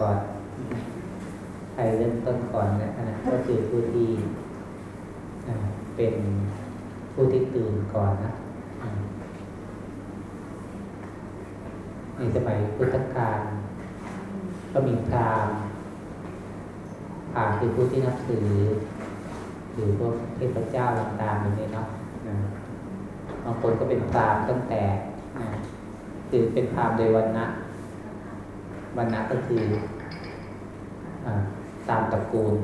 ก่อน ใครเริ่มต้นก่อนนะนะก็คือผู้ที่เป็นผู้ที่ตื่นก่อนนะในสมัยพุทธกาลก็มีพราหมณ์พราหมณ์คือผู้ที่นับถือหรือพวกเทพเจ้าต่างๆอย่างนี้เนาะบางคนก็เป็นพราหมณ์ตั้งแต่อ่าคือเป็นพราหมณ์โดยวันนะ วันนะก็คืออตามตระกูล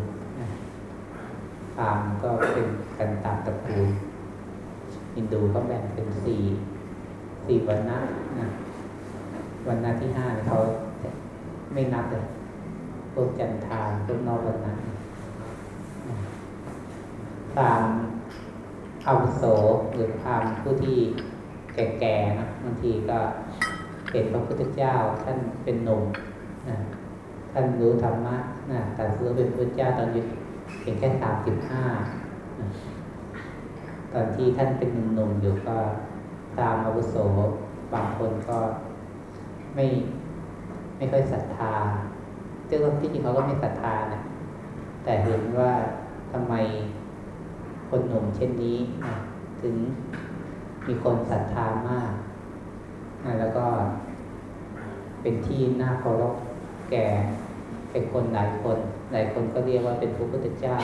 พราหมณ์ก็เป็นกันตามตระกูลฮินดูก็แบ่งเป็นสี่สี่วันนะนะวันนะที่ห้าเขาไม่นับเลยพวกจันทานพวกนอกวันนะนะพามอาวุโสหรือพราหมณ์ผู้ที่แก่ๆนะบางทีก็ เห็นพระพุทธเจ้าท่านเป็นหนุ่มนะท่านรู้ธรรมะนะแต่รู้เป็นพระพุทธเจ้าตอนอายุเพียงแค่สามสิบห้าตอนที่ท่านเป็นหนุ่มอยู่ก็ตามอาวุโสบางคนก็ไม่ไม่ค่อยศรัทธาซึ่งที่จริงเขาก็ไม่ศรัทธานะแต่เห็นว่าทำไมคนหนุ่มเช่นนี้นะถึงมีคนศรัทธามาก แล้วก็เป็นที่น่าเคารพแก่เป็นคนหลายคน หลายคนก็เรียกว่าเป็นพระพุทธเจ้า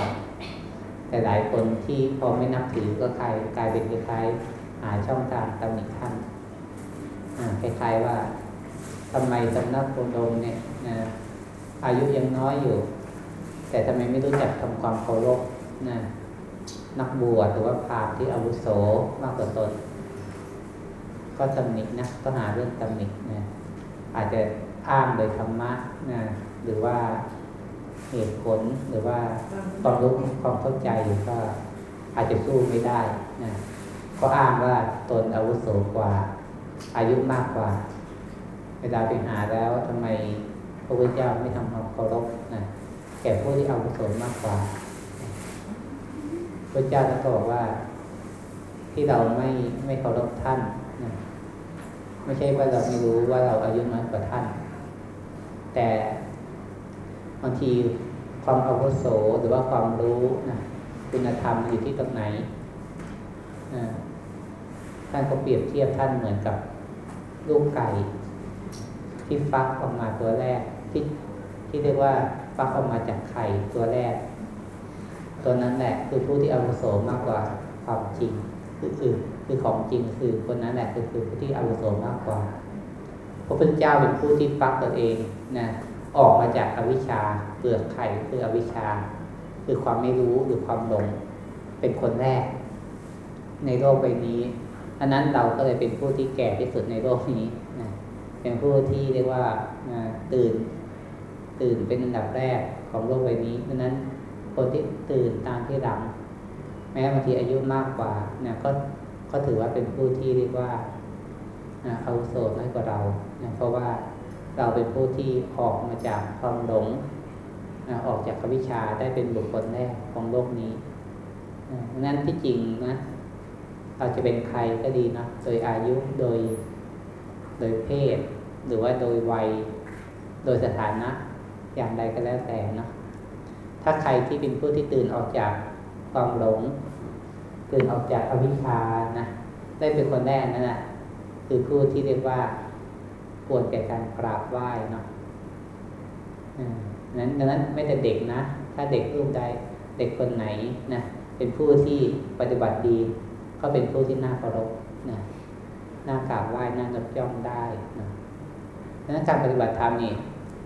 แต่หลายคนที่พอไม่นับถือก็กลายกลายเป็นคล้ายหาช่องทางตำหนิท่านคล้ายๆว่าทำไมสำนักโพดมเนี่ยนะอายุยังน้อยอยู่ แต่ทำไมไม่รู้จักทำความเคารพนะนักบวชหรือว่าพราหมณ์ที่อาวุโสมากกว่าตน ก็ตำหนินะก็หาเรื่องตำหนินะอาจจะอ้างโดยธรรมะนะหรือว่าเหตุผลหรือว่าความรู้ความเข้าใจก็อาจจะสู้ไม่ได้นะก็อ้างว่าตนอาวุโสกว่า อายุมากกว่า เวลาไปหาแล้วทำไมพระพุทธเจ้าไม่ทำความเคารพนะแก่ผู้ที่อาวุโสมากกว่าพระเจ้าท่านก็บอกว่า ที่เราไม่ไม่เคารพท่านนะ ไม่ใช่ว่าเราไม่รู้ว่าเราอายุน้อยกว่าท่าน แต่บางทีความอาวุโสหรือว่าความรู้นะคุณธรรมอยู่ที่ตรงไหนท่านก็เปรียบเทียบท่านเหมือนกับลูกไก่ ที่ฟักออกมาตัวแรกที่ที่เรียกว่าฟักออกมาจากไข่ตัวแรก ตัวนั้นแหละคือผู้ที่อาวุโสมากกว่าความจริงคือ คือของจริงคือคนนั้นแหละคือคือผู้ที่อาวุโสมากกว่าพระพุทธเจ้าเป็นผู้ที่ฟักตัวเองนะออกมาจากอวิชชาเปลือกไข่คืออวิชชา คือความไม่รู้หรือความหลงเป็นคนแรก ในโลกใบนี้อันนั้นเราก็เลยเป็นผู้ที่แก่ที่สุดในโลกนี้นะเป็นผู้ที่เรียกว่าตื่น ตื่นเป็นอันดับแรกของโลกใบนี้ดังนั้นคนที่ตื่นตามที่หลัง แม้บางทีอายุมากกว่านี่ยก็ ก็ถือว่าเป็นผู้ที่เรียกว่าอาวุโสน้อยกว่าเรานะเพราะว่าเราเป็นผู้ที่ออกมาจากความหลงออกจากกวิชาได้เป็นบุคคลแรกของโลกนี้นั้นที่จริงนะ เราจะเป็นใครก็ดีนะโดยอายุโดยโดยเพศ หรือว่าโดยวัย โดยสถานะอย่างใดก็แล้วแต่เนาะถ้าใครที่เป็นผู้ที่ตื่นออกจากความหลง ตื่นออกจากอวิชชานะได้เป็นคนแรกนั่นแหละคือผู้ที่เรียกว่าควรแก่การกราบไหว้เนาะนั้นดังนั้นไม่แต่เด็กนะ ถ้าเด็กรูปใดเด็กคนไหนนะเป็นผู้ที่ปฏิบัติดี ก็เป็นผู้ที่น่าเคารพนะน่ากราบไหว้น่านับย่องได้นะดังนั้นการปฏิบัติธรรมนี่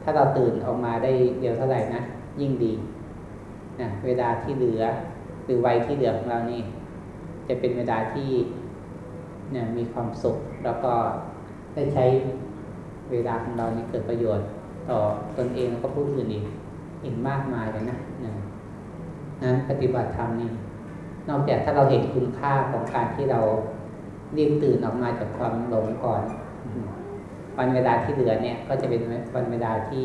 ถ้าเราตื่นออกมาได้เร็วเท่าไหร่นะยิ่งดีนะเวลาที่เหลือหรือวัยที่เหลือของเรานี่ จะเป็นเวลาที่เนี่ยมีความสุข แล้วก็ได้ใช้เวลาของเรานี่เกิดประโยชน์ต่อตนเองแล้วก็ผู้อื่นอีกอีกมากมายเลยนะนะนั้นปฏิบัติธรรมนี่นอกจากถ้าเราเห็นคุณค่าของการที่เรารีบตื่นออกมาจากความหลงก่อน วันเวลาที่เหลือเนี่ย ก็จะเป็นวันเวลาที่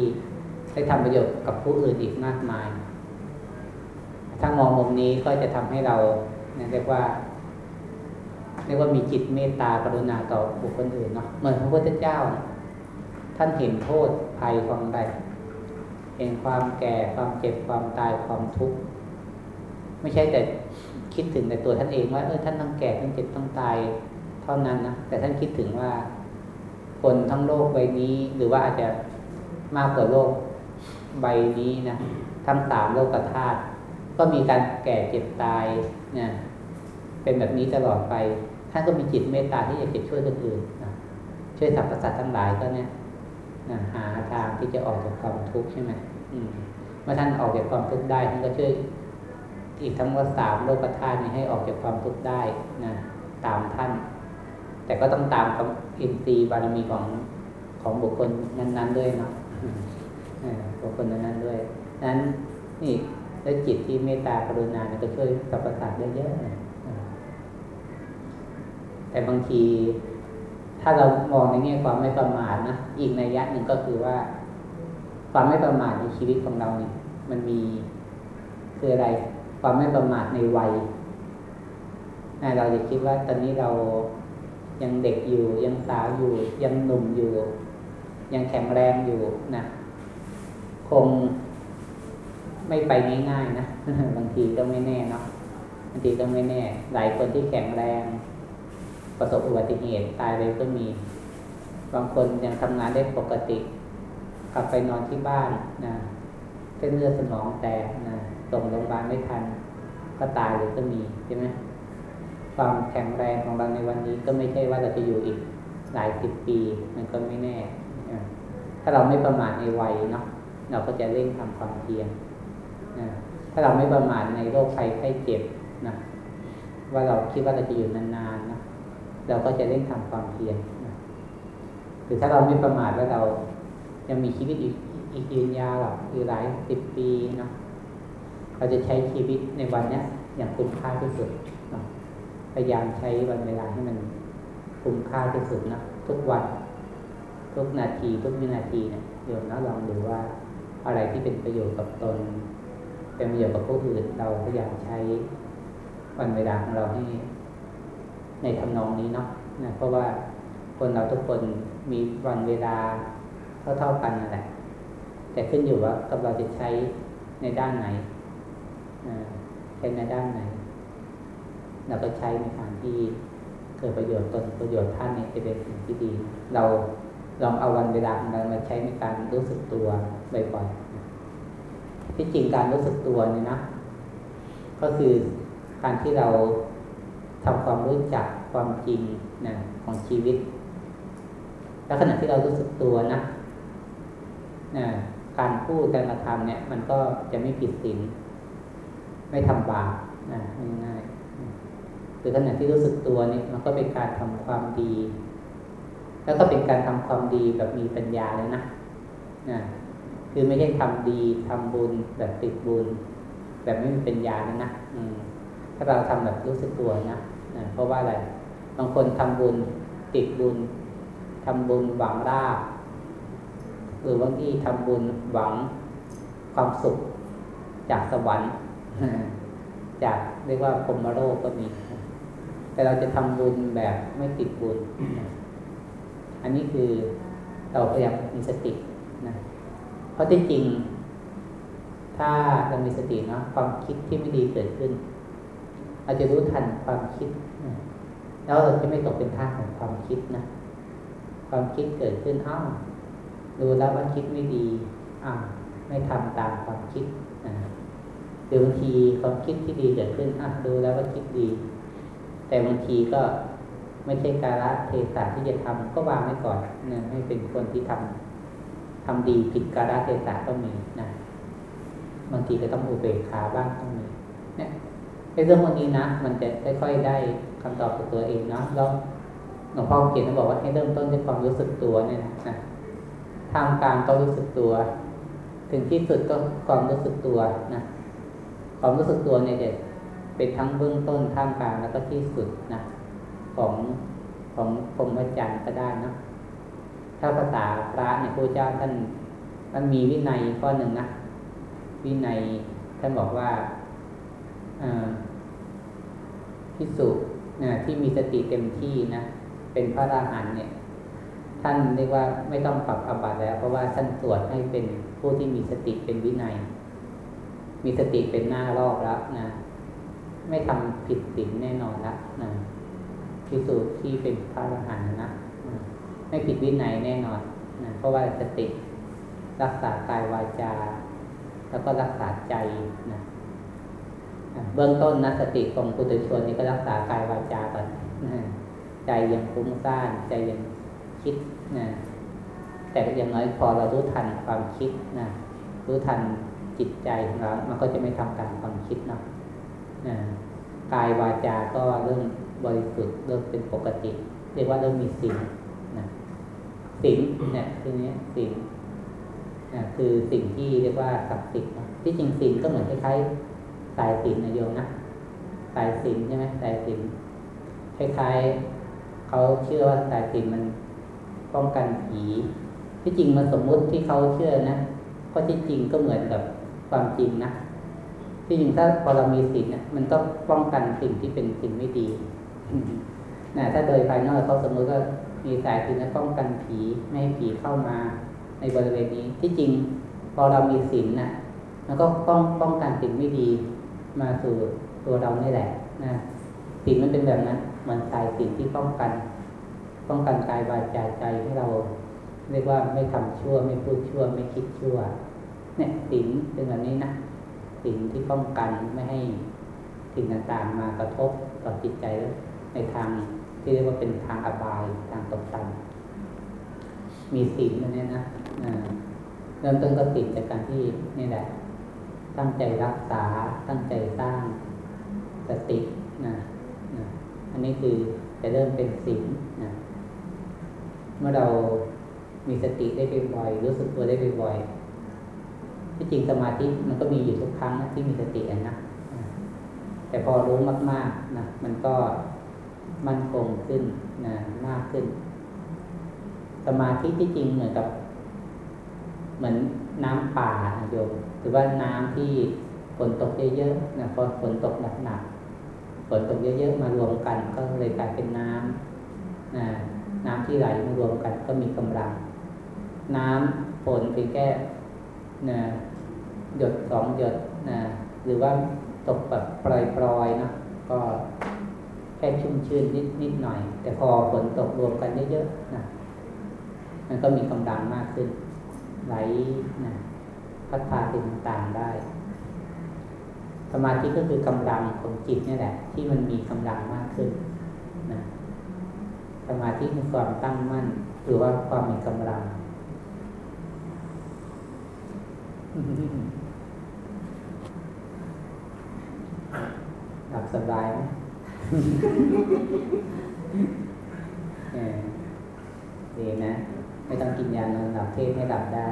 ได้ทำประโยชน์กับผู้อื่นอีกมากมาย ถ้ามองมุมนี้ก็จะทำให้เราเรียกว่า เรียกว่ามีจิตเมตตากรุณาต่อบุคคลอื่นเนาะเหมือนพระพุทธเจ้าตท่านเห็นโทษภัยของใดเห็นความแก่ความเจ็บความตายความทุกข์ไม่ใช่แต่คิดถึงในตัวท่านเองว่าเออท่านต้องแก่ต้องเจ็บต้องตายเท่านั้นนะแต่ท่านคิดถึงว่า คนทั้งโลกใบนี้ หรือว่าอาจจะมากกว่าโลกใบนี้นะทั้งสามโลกธาตุก็มีการแก่เจ็บตายเนี่ยเป็นแบบนี้ตลอดไป ท่านก็มีจิตเมตตาที่อยากจะช่วยคนอื่นนะช่วยสรรพสัตว์ทั้งหลายก็เนี่ยนะหาทางที่จะออกจากความทุกข์ใช่ไหมเมื่อท่านออกจากความทุกข์ได้ท่านก็ช่วยอีกทั้งว่าสามโลกธาตุนี้ให้ออกจากความทุกข์ได้นะตามท่าน แต่ก็ต้องตามกับอินทรีย์บารมีของของบุคคลนั้น ๆ ด้วยนะบุคคลนั้นๆด้วยนั้นนี่แล้วจิตที่เมตตากรุณาเนี่ยก็ช่วยสรรพสัตว์ได้เยอะ แต่บางที ถ้าเรามองในแง่ความไม่ประมาทนะอีกในยะหนึ่งก็คือว่า ความไม่ประมาทในชีวิตของเราเนี่ย มันมีคืออะไร ความไม่ประมาทในวัยเราจะคิดว่าตอนนี้เรายังเด็กอยู่ ยังสาวอยู่ ยังหนุ่มอยู่ ยังแข็งแรงอยู่นะคงไม่ไปง่ายๆนะบางทีก็ไม่แน่เนาะบางทีก็ไม่แน่ หลายคนที่แข็งแรง ประสบอุบัติเหตุตายไปก็มี บางคนยังทำงานได้ปกติ กลับไปนอนที่บ้านนะเส้นเลือดสมองแตกนะส่งโรงพยาบาลไม่ทัน ก็ตายเลยก็มีใช่ไหมความแข็งแรงของเราในวันนี้ก็ไม่ใช่ว่าเราจะอยู่อีกหลายสิบปี มันก็ไม่แน่ ถ้าเราไม่ประมาทในวัยเนาะเราก็จะเร่งทำความเพียรถ้าเราไม่ประมาทในโรคภัยไข้เจ็บนะว่าเราคิดว่าเราจะอยู่นานๆนะ เราก็จะเร่งทำความเพียรหรือถ้าเราไม่ประมาทว่าเรายังมีชีวิตอีกอีกยืนยาวหรอกอีกหลายสิบปีนะเราจะใช้ชีวิตในวันนี้อย่างคุ้มค่าที่สุดนะพยายามใช้วันเวลาให้มันคุ้มค่าที่สุดนะทุกวัน ทุกนาทีทุกวินาทีเนะี่ยโยมนะลองดูว่าอะไรที่เป็นประโยชน์กับตน เป็นประโยชน์กับผู้อื่นเราพยายามใช้วันเวลาของเราให้ ในทำนองนี้เนาะนะเพราะว่าคนเราทุกคนมีวันเวลาเท่าๆกันนั่นแหละ แต่ขึ้นอยู่ว่ากับเราจะใช้ในด้านไหนใช้ในด้านไหน เราก็ใช้ในทางที่เกิดประโยชน์ตนประโยชน์ท่านเนี่ยจะเป็นสิ่งที่ดี เราลองเอาวันเวลาของเรามาใช้ในการรู้สึกตัวบ่อยๆที่จริงการรู้สึกตัวเนี่ยนะ ก็คือการที่เรา ทำความรู้จักความจริงนะของชีวิต แล้วขณะที่เรารู้สึกตัวนะนะการพูดการกระทำเนี่ย มันก็จะไม่ผิดศีลไม่ทำบาปนะง่ายๆหรือขณะที่รู้สึกตัวนี่มันก็เป็นการทำความดี แล้วก็เป็นการทำความดีแบบมีปัญญาเลยนะนะคือไม่ใช่ทำดีทำบุญแบบติดบุญ แบบไม่มีปัญญาเลยนะอืมถ้าเราทำแบบรู้สึกตัวนะ นะเพราะว่าอะไร บางคนทำบุญติดบุญทำบุญหวังลาบหรือบางที่ทำบุญหวังความสุข จากสวรรค์จากเรียกว่าพรมโลกก็มี แต่เราจะทำบุญแบบไม่ติดบุญ อันนี้คือเราพยายามมีสตินะเพราะที่จริง ถ้าเรามีสติเนาะความคิดที่ไม่ดีเกิดขึ้นเราจะรู้ทันความคิด แล้วเราจะไม่ตกเป็นท่าของความคิดนะ ความคิดเกิดขึ้นอ้าวดูแล้วว่าคิดไม่ดีอ้าวไม่ทำตามความคิดนะหรือบางทีความคิดที่ดีเกิดขึ้นอะดูแล้วว่าคิดดี แต่บางทีก็ไม่ใช่การละเทศะที่จะทำก็วางไว้ก่อนนะให้เป็นคนที่ทำทำดีผิดการละเทศะก็มีนะบางทีก็ต้องอุเบกขาบ้างต้องมีเนี่ยในเรื่องพวกนี้นะ มันจะค่อยๆได้ คำตอบจากตัวเองเนาะแล้วหลวงพ่อเขียนบอกว่าให้เริ่มต้นด้วยความรู้สึกตัวเนี่ยนะทางการก็รู้สึกตัว ถึงที่สุดก็ความรู้สึกตัวนะความรู้สึกตัวเนี่ยจะเป็นทั้งเบื้องต้นท่ามกลางแล้วก็ที่สุดนะของของพรหมจรรย์ก็ได้นะถ้าภาษาพระเนี่ยพระเจ้าท่านท่านมีวินัยข้อหนึ่งนะวินัยท่านบอกว่าพิสุ นะที่มีสติเต็มที่นะเป็นพระอราหันเนี่ย ท่านเรียกว่าไม่ต้องปรับอบัตแล้ว เพราะว่าท่านตรวจให้เป็นผู้ที่มีสติเป็นวินัย มีสติเป็นหน้ารอบแล้วนะไม่ทำผิดศีลแน่นอนละนะพิสูจน์ที่เป็นพระอรหันต์นะไม่ผิดวินัยแน่นอนนะเพราะว่าสติรักษากายวาจา แล้วก็รักษาใจนะ เบื้องต้นนะสติของปุถุชนนี่ก็รักษากายวาจาก่อนใจยังฟุ้งซ่านใจยังคิดนะแต่อย่างน้อยพอเรารู้ทันความคิดนะรู้ทันจิตใจของเรา มันก็จะไม่ทำตามความคิดเนาะกายวาจาก็เริ่มบริสุทธิ์เริ่มเป็นปกติ เรียกว่าเริ่มมีสิ่งนะสิ่งเนี่ยคือนี้สิ่งนะคือสิ่งที่เรียกว่าศักดิ์สิทธิ์ที่จริงสิ่งก็เหมือนคล้ายๆ สายสินนะโยมนะสายสินใช่ไหมสายสินคล้ายๆเขาเชื่อว่าสายสินมันป้องกันผีที่จริงมันสมมุติที่เขาเชื่อนะก็ที่จริงก็เหมือนกับความจริงนะที่จริงถ้าพอเรามีศีลเนี่ยมันก็ป้องกันสิ่งที่เป็นสิ่งไม่ดีนะถ้าโดยภายนอกเขาสมมติว่ามีสายศีลนะป้องกันผีไม่ให้ผีเข้ามาในบริเวณนี้ที่จริงพอเรามีศีลนะมันก็ป้องป้องกันสิ่งไม่ดี มาสู่ตัวเรานี่แหละนะศีลมันเป็นแบบนั้นมันสายศีลที่ป้องกัน ป้องกันกายวาจาใจให้เรา เรียกว่าไม่ทำชั่ว ไม่พูดชั่ว ไม่คิดชั่ว เนี่ยศีลเป็นแบบนี้นะสิ่งที่ป้องกันไม่ให้สิ่งต่างๆมากระทบต่อจิตใจในทางที่เรียกว่าเป็นทางอบายทางตกต่ำมีสิ่งอันนี้นะเริ่มต้นก็ติดจากการที่นี่แหละ ตั้งใจรักษา ตั้งใจสร้างสตินะนะอันนี้คือจะเริ่มเป็นสิ่งนะเมื่อเรามีสติได้บ่อยรู้สึกตัวได้บ่อยที่จริงสมาธิมันก็มีอยู่ทุกครั้งนะที่มีสตินะแต่พอรู้มากๆนะมันก็มั่นคงขึ้นนะมากขึ้น สมาธิที่จริงเหมือนกับ เหมือน น้ำป่าโยมหรือว่าน้ำที่ฝนตกเยอะๆนะพอฝนตกหนักๆฝนตกเยอะๆมารวมกัน ก็เลยกลายเป็นน้ำนะน้ำที่ไหลมารวมกันก็มีกำลัง น้ำฝนเพียงแค่นะหยดสองหยดนะหรือว่าตกแบบปล่อยๆนะก็แค่ชุ่มชื้นนิดนิดหน่อย แต่พอฝนตกรวมกันเยอะๆนะมันก็มีกำลังมากขึ้น ไหลนะพัดพาสิ่งต่างๆได้ สมาธิก็คือกำลังของจิตนี่แหละ ที่มันมีกำลังมากขึ้นนะสมาธิคือความตั้งมั่น หรือว่าความมีกำลังหลับสบายไหมดีนะ ไม่ต้องกินยานอนหลับเทศให้หลับได้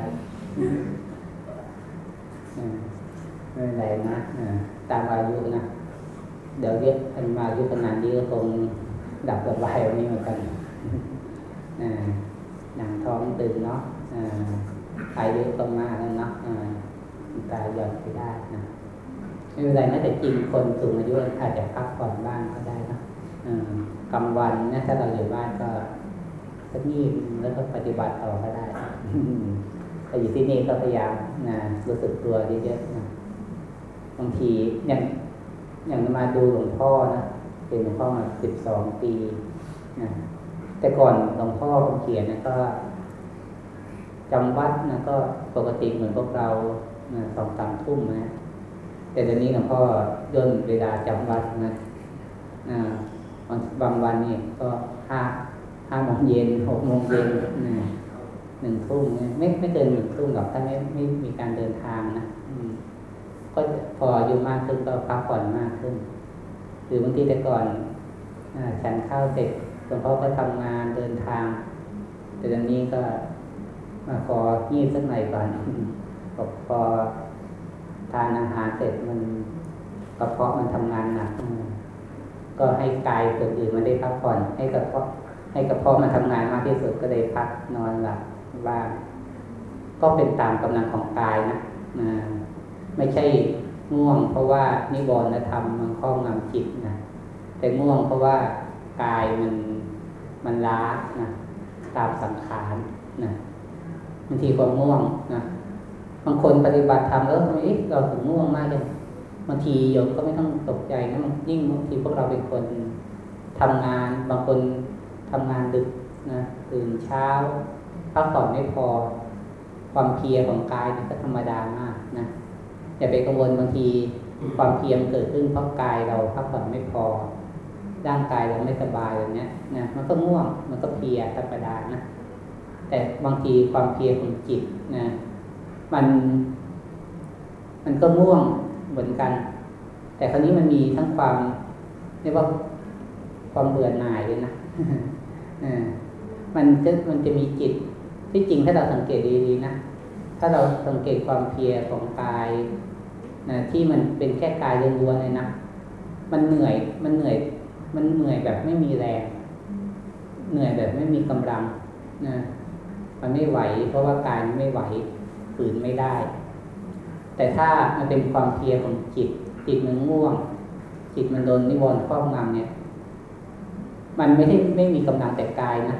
ไม่เป็นไรนะตามอายุนะ เดี๋ยวเรียกนมาอายุขนาดนี้ก็คงดับสบายวันนี้เหมือนกันหนังท้องตึงเนาะอายุก็มากแล้วเนาะตายหย่อนไปได้นะไม่เป็นไรนะแต่จริงคนสูงอายุอาจจะพักผ่อนบ้างก็ได้นะกลางวันนะถ้าเราอยู่บ้านก็ สักนิดแล้วก็ปฏิบัติต่อก็ได้แต่อยู่ที่นี่ก็พยายามนะรู้สึกตัวเยอะๆนะบางทีอย่างอย่างมาดูหลวงพ่อนะเป็นหลวงพ่อมาสิบสองปีนะแต่ก่อนหลวงพ่อเขียนนะก็จำวัดนะก็ปกติเหมือนพวกเราสองสามทุ่มนะแต่ตอนนี้หลวงพ่อย่นเวลาจำวัดนะบางวันนี่ก็ห้า ห้าโมงเย็นหกโมงเย็นหนึ่งทุ่มไม่ไม่เกินหนึ่งทุ่มหรอกถ้าไม่ไม่มีการเดินทางนะก็พออยู่มากขึ้นก็พักผ่อนมากขึ้น หรือบางทีแต่ก่อนฉันข้าวเสร็จหลวงพ่อก็ทำงานเดินทาง แต่ตอนนี้ก็มาของีบสักหน่อยก่อนบอกพอทานอาหารเสร็จมันกระเพาะมันทำงานหนักก็ให้กายส่วนอื่นมันได้พักผ่อนให้กระเพาะ ให้กระเพาะมันทำงานมากที่สุดก็ได้พักนอนหลับบ้างก็เป็นตามกำลังของกายนะไม่ใช่ง่วง เพราะว่านิวรณธรรมมันครอบงำจิตนะแต่ง่วงเพราะว่ากายมันมันล้านะตามสังขารนะบางทีความง่วงนะบางคนปฏิบัติธรรมแล้วทำไมเราถึงง่วงมากเลยบางทีโยมก็ไม่ต้องตกใจนะยิ่งบางทีพวกเราเป็นคนทำงาน บางคน ทำงานดึกนะตื่นเช้าพักผ่อนไม่พอ ความเพียรของกายก็ธรรมดามากนะอย่าไปกังวลบางทีความเพียรเกิดขึ้นเพราะกายเราพักผ่อนไม่พอ ร่างกายเราไม่สบายแบบนี้นะมันก็ง่วงมันก็เพียธรรมดานะแต่บางทีความเพียรของจิตนะมัน มันก็ง่วงเหมือนกัน แต่ครั้นี้มันมีทั้งความเรียกว่าความเบื่อหน่ายเลยนะ มันจะมันจะมีจิตที่จริงถ้าเราสังเกตดีๆนะถ้าเราสังเกตความเพียรของกายนะที่มันเป็นแค่กายล้วนๆเลยนะมันเหนื่อยมันเหนื่อย มันเหนื่อยแบบไม่มีแรง เหนื่อยแบบไม่มีกำลังนะมันไม่ไหว เพราะว่ากายมันไม่ไหวฝืนไม่ได้ แต่ถ้ามันเป็นความเพียรของจิต จิตมันง่วง จิตมันโดนนิวรณ์ครอบงำเนี่ย มันไม่ได้ไม่มีกำลังแต่กายนะ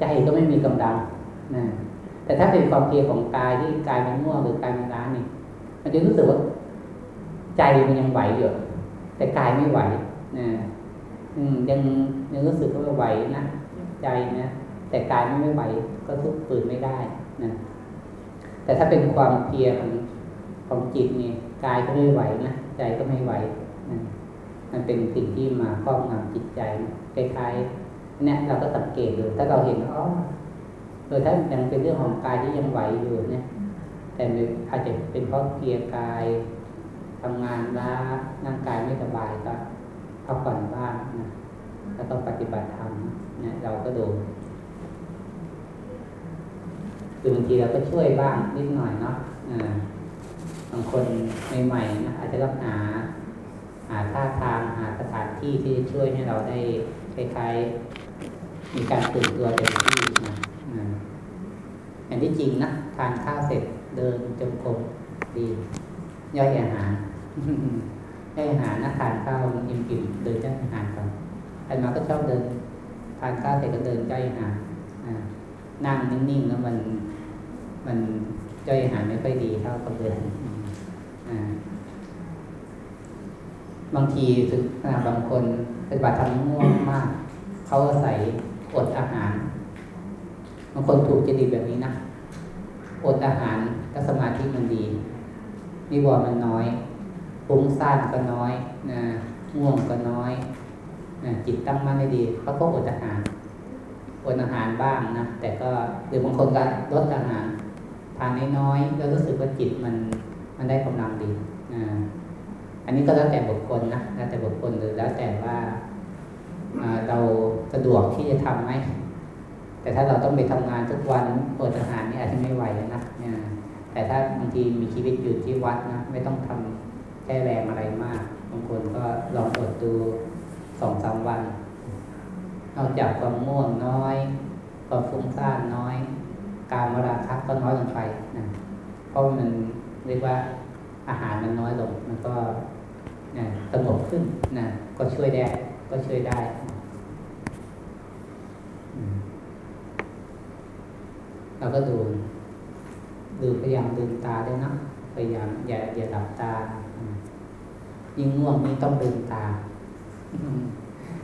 ใจก็ไม่มีกำลังนะแต่ถ้าเป็นความเพียรของกายที่กายมันง่วงหรือกายมันล้านี่มันจะรู้สึกว่าใจมันยังไหวอยู่แต่กายไม่ไหวนะอืมยังยังรู้สึกว่าไหวนะใจนะแต่กายไม่ไหวก็ทุกฝืนไม่ได้นะแต่ถ้าเป็นความเพียรของของจิตนี่กายก็ไม่ไหวนะใจก็ไม่ไหวนะมันเป็นสิ่งที่มาครอบงำจิตใจ คล้ายๆเนี่ยเราก็สังเกตดูถ้าเราเห็นอ๋อโดยถ้ายังเป็นเรื่องของกายที่ยังไหวอยู่เนี่ย แต่อาจจะเป็นเพราะเพียร์กายทำงานล้าร่างกายไม่สบายก็พักผ่อนบ้างนะแล้วต้องปฏิบัติธรรมเนี่ยเราก็ดูคือบางทีเราก็ช่วยบ้างนิดหน่อยเนาะบางคนใหม่ๆนะอาจจะต้องหา หาท่าทางหาสถานที่ที่จะช่วยให้เราได้คล้ายๆมีการตื่นตัวเต็มที่นะอย่างที่จริงนะทานข้าวเสร็จเดินจงกรมดีย่อยอาหารย่อยอาหารนะทานข้าวอิ่มอิ่มเดินย่อยอาหารก่อนอันมาก็ชอบเดิน ทานข้าวเสร็จก็เดินย่อยอาหารนั่งนิ่งๆแล้วมันมันย่อยอาหารไม่ค่อยดีเท่ากับเดินอ่า บางทีถึงบางคนปฏิบัติทำง่วงมาก เขาใส่อดอาหาร บางคนถูกจริตแบบนี้นะอดอาหารก็สมาธิมันดีนิวรณ์มันน้อยฟุ้งซ่านก็น้อยนะง่วงก็น้อยนะจิตตั้งมั่นไม่ดีเขาก็อดอาหารอดอาหารบ้างนะแต่ก็หรือบางคนก็ลดอาหารทานน้อยๆแล้วรู้สึกว่าจิตมันมันได้กำลังดีนะ อันนี้ก็แล้วแต่บุคคลนะแล้วแต่บุคคลหรือแล้วแต่ว่าเราสะดวกที่จะทํำไหมแต่ถ้าเราต้องไปทำงานทุกวันอดอาหารนี่อาจจะไม่ไหวนะเนี่ยแต่ถ้าบางทีมีชีวิตอยู่ที่วัดนะไม่ต้องทำแค่แรงอะไรมากบางคนก็ลองอดดูสองสามวันนอกจากความง่วงน้อยความฟุ้งซ่านน้อย การมราคะก็น้อยลงไปนะเพราะมันเรียกว่าอาหารมันน้อยลงมันก็ สงบขึ้นนะก็ช่วยได้ ก็ช่วยได้เราก็ดู ดูพยายามลืมตาด้วยนะพยายามอย่าอย่าหลับตา ยิ่งง่วงนี่ต้องลืมตา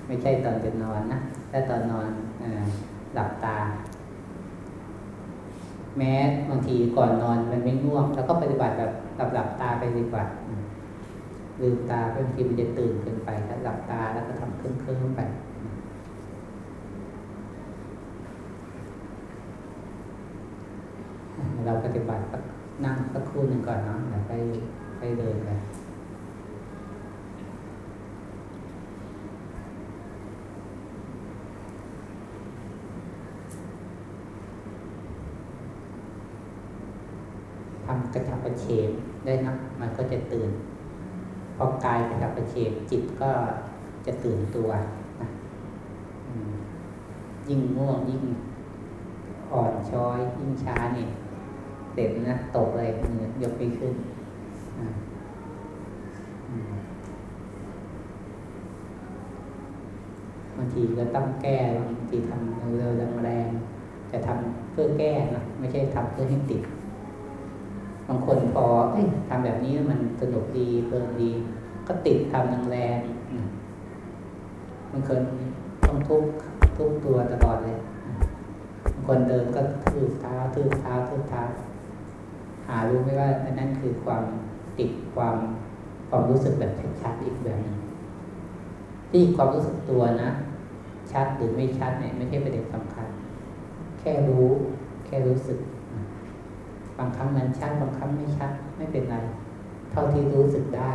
ไม่ใช่ตอนจะนอนนะถ้าตอนนอนหลับตา แม้บางทีก่อนนอนมันไม่ง่วง แล้วก็ปฏิบัติแบบหลับหลับตาไปดีกว่า ลืมตาบางทีมันจะตื่นเกินไปถ้าหลับตาแล้วก็ทำเครื่องๆไปเราปฏิบัตินั่งสักครู่หนึ่งก่อนเนาะแล้วไปไปเดินไปทำกระชับประเชมได้นะมันก็จะตื่น พอกายกระชับประเชมจิตก็จะตื่นตัวนะยิ่งง่วงยิ่งอ่อนช้อย ยิ่งช้าเนี่ยเด็ดนะตกเลยมือยกไปขึ้นบางทีก็ต้องแก้บางทีทำเร็วแรงจะทำเพื่อแก้นะไม่ใช่ทำเพื่อให้ติด บางคนพอเอ้ยทำแบบนี้มันสนุกดีเพลินดี ก็ติดทำแรงๆอืมบางคนต้องทุบทุบตัวตลอดเลยบางคนเดินก็ทืบเท้าทืบเท้าทืบเท้าหารู้ไหมว่านั่นคือความติดความความรู้สึกแบบชัดๆอีกแบบหนึ่งที่ความรู้สึกตัวนะ ชัดหรือไม่ชัดเนี่ยไม่ใช่ประเด็นสำคัญ แค่รู้ แค่รู้สึก บางครั้งมันชัดบางครั้งไม่ชัดไม่เป็นไร เท่าที่รู้สึกได้